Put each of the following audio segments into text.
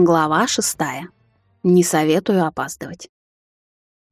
Глава шестая. Не советую опаздывать.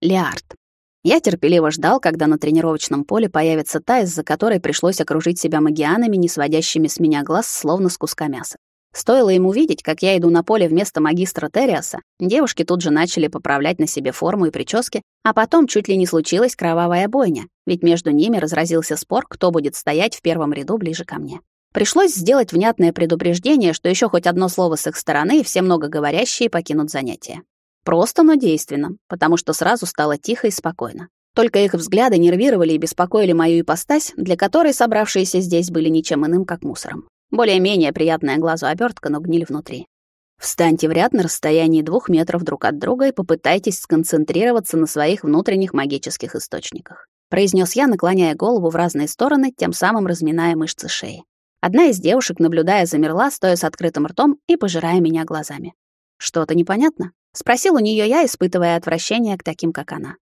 Леард. Я терпеливо ждал, когда на тренировочном поле появится та, из-за которой пришлось окружить себя магианами, не сводящими с меня глаз, словно с куска мяса. Стоило ему видеть, как я иду на поле вместо магистра Териаса, девушки тут же начали поправлять на себе форму и прически, а потом чуть ли не случилась кровавая бойня, ведь между ними разразился спор, кто будет стоять в первом ряду ближе ко мне. Пришлось сделать внятное предупреждение, что еще хоть одно слово с их стороны, и все многоговорящие покинут занятие. Просто, но действенно, потому что сразу стало тихо и спокойно. Только их взгляды нервировали и беспокоили мою ипостась, для которой собравшиеся здесь были ничем иным, как мусором. Более-менее приятная глазу обертка, но гниль внутри. Встаньте в ряд на расстоянии двух метров друг от друга и попытайтесь сконцентрироваться на своих внутренних магических источниках. Произнес я, наклоняя голову в разные стороны, тем самым разминая мышцы шеи. Одна из девушек, наблюдая, замерла, стоя с открытым ртом и пожирая меня глазами. «Что-то непонятно?» — спросил у нее я, испытывая отвращение к таким, как она.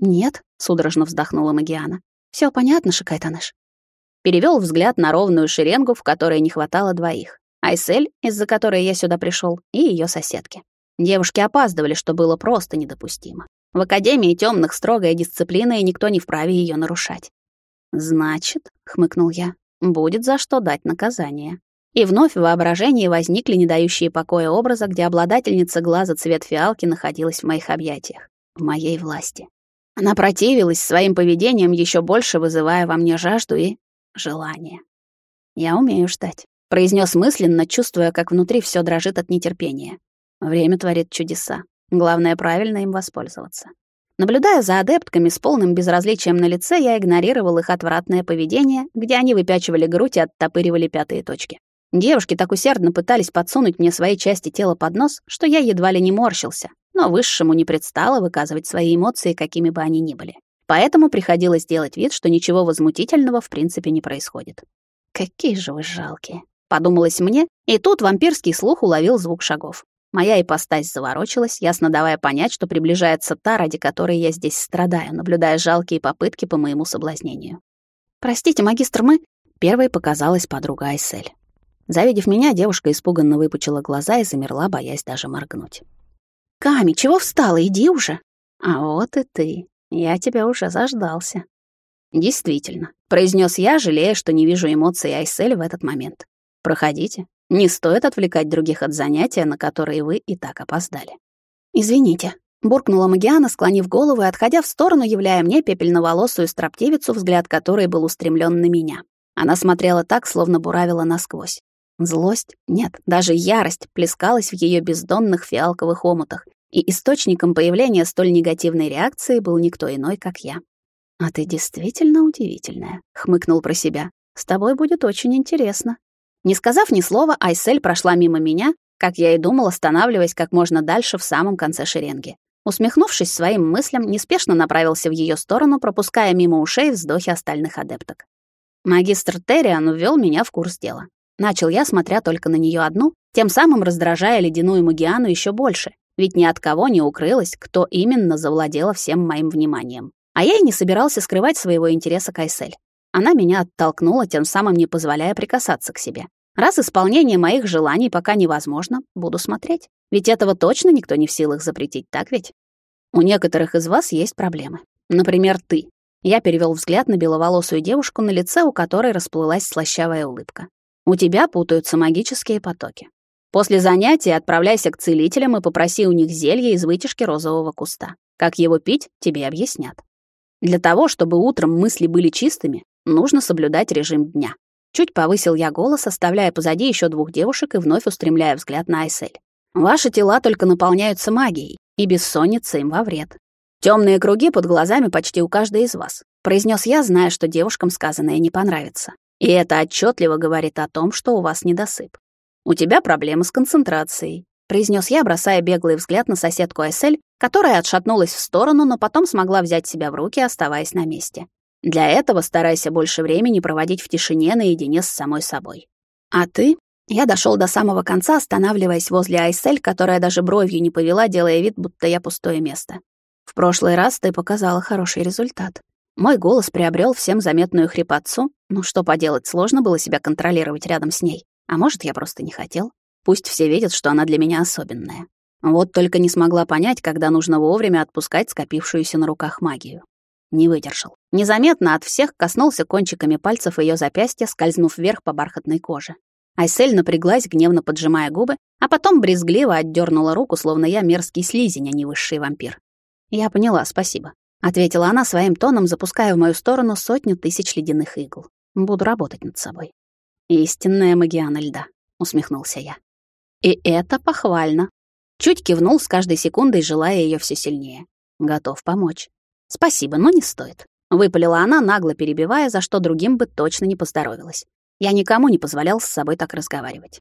«Нет», — судорожно вздохнула Магиана. Все понятно, Шикайтаныш». Перевел взгляд на ровную шеренгу, в которой не хватало двоих. Айсель, из-за которой я сюда пришел, и ее соседки. Девушки опаздывали, что было просто недопустимо. В Академии темных строгая дисциплина, и никто не вправе ее нарушать. «Значит», — хмыкнул я, Будет за что дать наказание. И вновь в воображении возникли не дающие покоя образа, где обладательница глаза цвет фиалки находилась в моих объятиях, в моей власти. Она противилась своим поведением, еще больше вызывая во мне жажду и желание. «Я умею ждать», — произнес мысленно, чувствуя, как внутри все дрожит от нетерпения. Время творит чудеса. Главное, правильно им воспользоваться. Наблюдая за адептками с полным безразличием на лице, я игнорировал их отвратное поведение, где они выпячивали грудь и оттопыривали пятые точки. Девушки так усердно пытались подсунуть мне свои части тела под нос, что я едва ли не морщился, но высшему не предстало выказывать свои эмоции, какими бы они ни были. Поэтому приходилось делать вид, что ничего возмутительного в принципе не происходит. «Какие же вы жалкие», — подумалось мне, и тут вампирский слух уловил звук шагов. Моя ипостась заворочилась, ясно давая понять, что приближается та, ради которой я здесь страдаю, наблюдая жалкие попытки по моему соблазнению. «Простите, магистр, мы...» Первой показалась подруга Айсель. Завидев меня, девушка испуганно выпучила глаза и замерла, боясь даже моргнуть. «Ками, чего встала? Иди уже!» «А вот и ты. Я тебя уже заждался». «Действительно», — произнес я, жалея, что не вижу эмоций Айсель в этот момент. «Проходите, не стоит отвлекать других от занятия, на которые вы и так опоздали. Извините, буркнула Магиана, склонив голову и отходя в сторону, являя мне пепельноволосую строптивицу, взгляд которой был устремлен на меня. Она смотрела так, словно буравила насквозь. Злость, нет, даже ярость плескалась в ее бездонных фиалковых омутах, и источником появления столь негативной реакции был никто иной, как я. «А ты действительно удивительная», — хмыкнул про себя. «С тобой будет очень интересно». Не сказав ни слова, Айсель прошла мимо меня, как я и думал, останавливаясь как можно дальше в самом конце шеренги. Усмехнувшись своим мыслям, неспешно направился в ее сторону, пропуская мимо ушей вздохи остальных адепток. Магистр Терриан увел меня в курс дела. Начал я, смотря только на нее одну, тем самым раздражая ледяную магиану еще больше, ведь ни от кого не укрылось, кто именно завладела всем моим вниманием. А я и не собирался скрывать своего интереса к Айсель. Она меня оттолкнула, тем самым не позволяя прикасаться к себе. Раз исполнение моих желаний пока невозможно, буду смотреть. Ведь этого точно никто не в силах запретить, так ведь? У некоторых из вас есть проблемы. Например, ты. Я перевел взгляд на беловолосую девушку, на лице у которой расплылась слащавая улыбка. У тебя путаются магические потоки. После занятия отправляйся к целителям и попроси у них зелье из вытяжки розового куста. Как его пить, тебе объяснят. Для того, чтобы утром мысли были чистыми, Нужно соблюдать режим дня. Чуть повысил я голос, оставляя позади еще двух девушек и вновь устремляя взгляд на Айсель. Ваши тела только наполняются магией, и бессонница им во вред. Темные круги под глазами почти у каждой из вас, произнес я, зная, что девушкам сказанное не понравится. И это отчетливо говорит о том, что у вас недосып. У тебя проблемы с концентрацией, произнес я, бросая беглый взгляд на соседку Айсель, которая отшатнулась в сторону, но потом смогла взять себя в руки, оставаясь на месте. Для этого старайся больше времени проводить в тишине наедине с самой собой. А ты? Я дошел до самого конца, останавливаясь возле Айсель, которая даже бровью не повела, делая вид, будто я пустое место. В прошлый раз ты показала хороший результат. Мой голос приобрел всем заметную хрипотцу. Ну что поделать, сложно было себя контролировать рядом с ней. А может, я просто не хотел. Пусть все видят, что она для меня особенная. Вот только не смогла понять, когда нужно вовремя отпускать скопившуюся на руках магию. Не выдержал. Незаметно от всех коснулся кончиками пальцев ее запястья, скользнув вверх по бархатной коже. Айсель напряглась, гневно поджимая губы, а потом брезгливо отдернула руку, словно я мерзкий слизень, а не высший вампир. «Я поняла, спасибо», — ответила она своим тоном, запуская в мою сторону сотню тысяч ледяных игл. «Буду работать над собой». «Истинная магиана льда», — усмехнулся я. «И это похвально». Чуть кивнул с каждой секундой, желая ее все сильнее. «Готов помочь». «Спасибо, но не стоит», — выпалила она, нагло перебивая, за что другим бы точно не поздоровилась. Я никому не позволял с собой так разговаривать.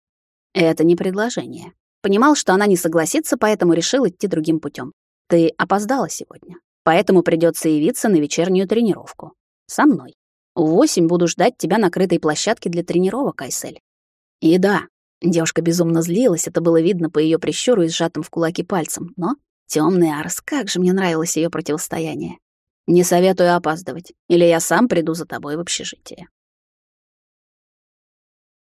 Это не предложение. Понимал, что она не согласится, поэтому решил идти другим путем. Ты опоздала сегодня, поэтому придется явиться на вечернюю тренировку. Со мной. В восемь буду ждать тебя на крытой площадке для тренировок, Айсель. И да, девушка безумно злилась, это было видно по ее прищуру и сжатым в кулаки пальцем, но темный Арс, как же мне нравилось ее противостояние. Не советую опаздывать, или я сам приду за тобой в общежитие.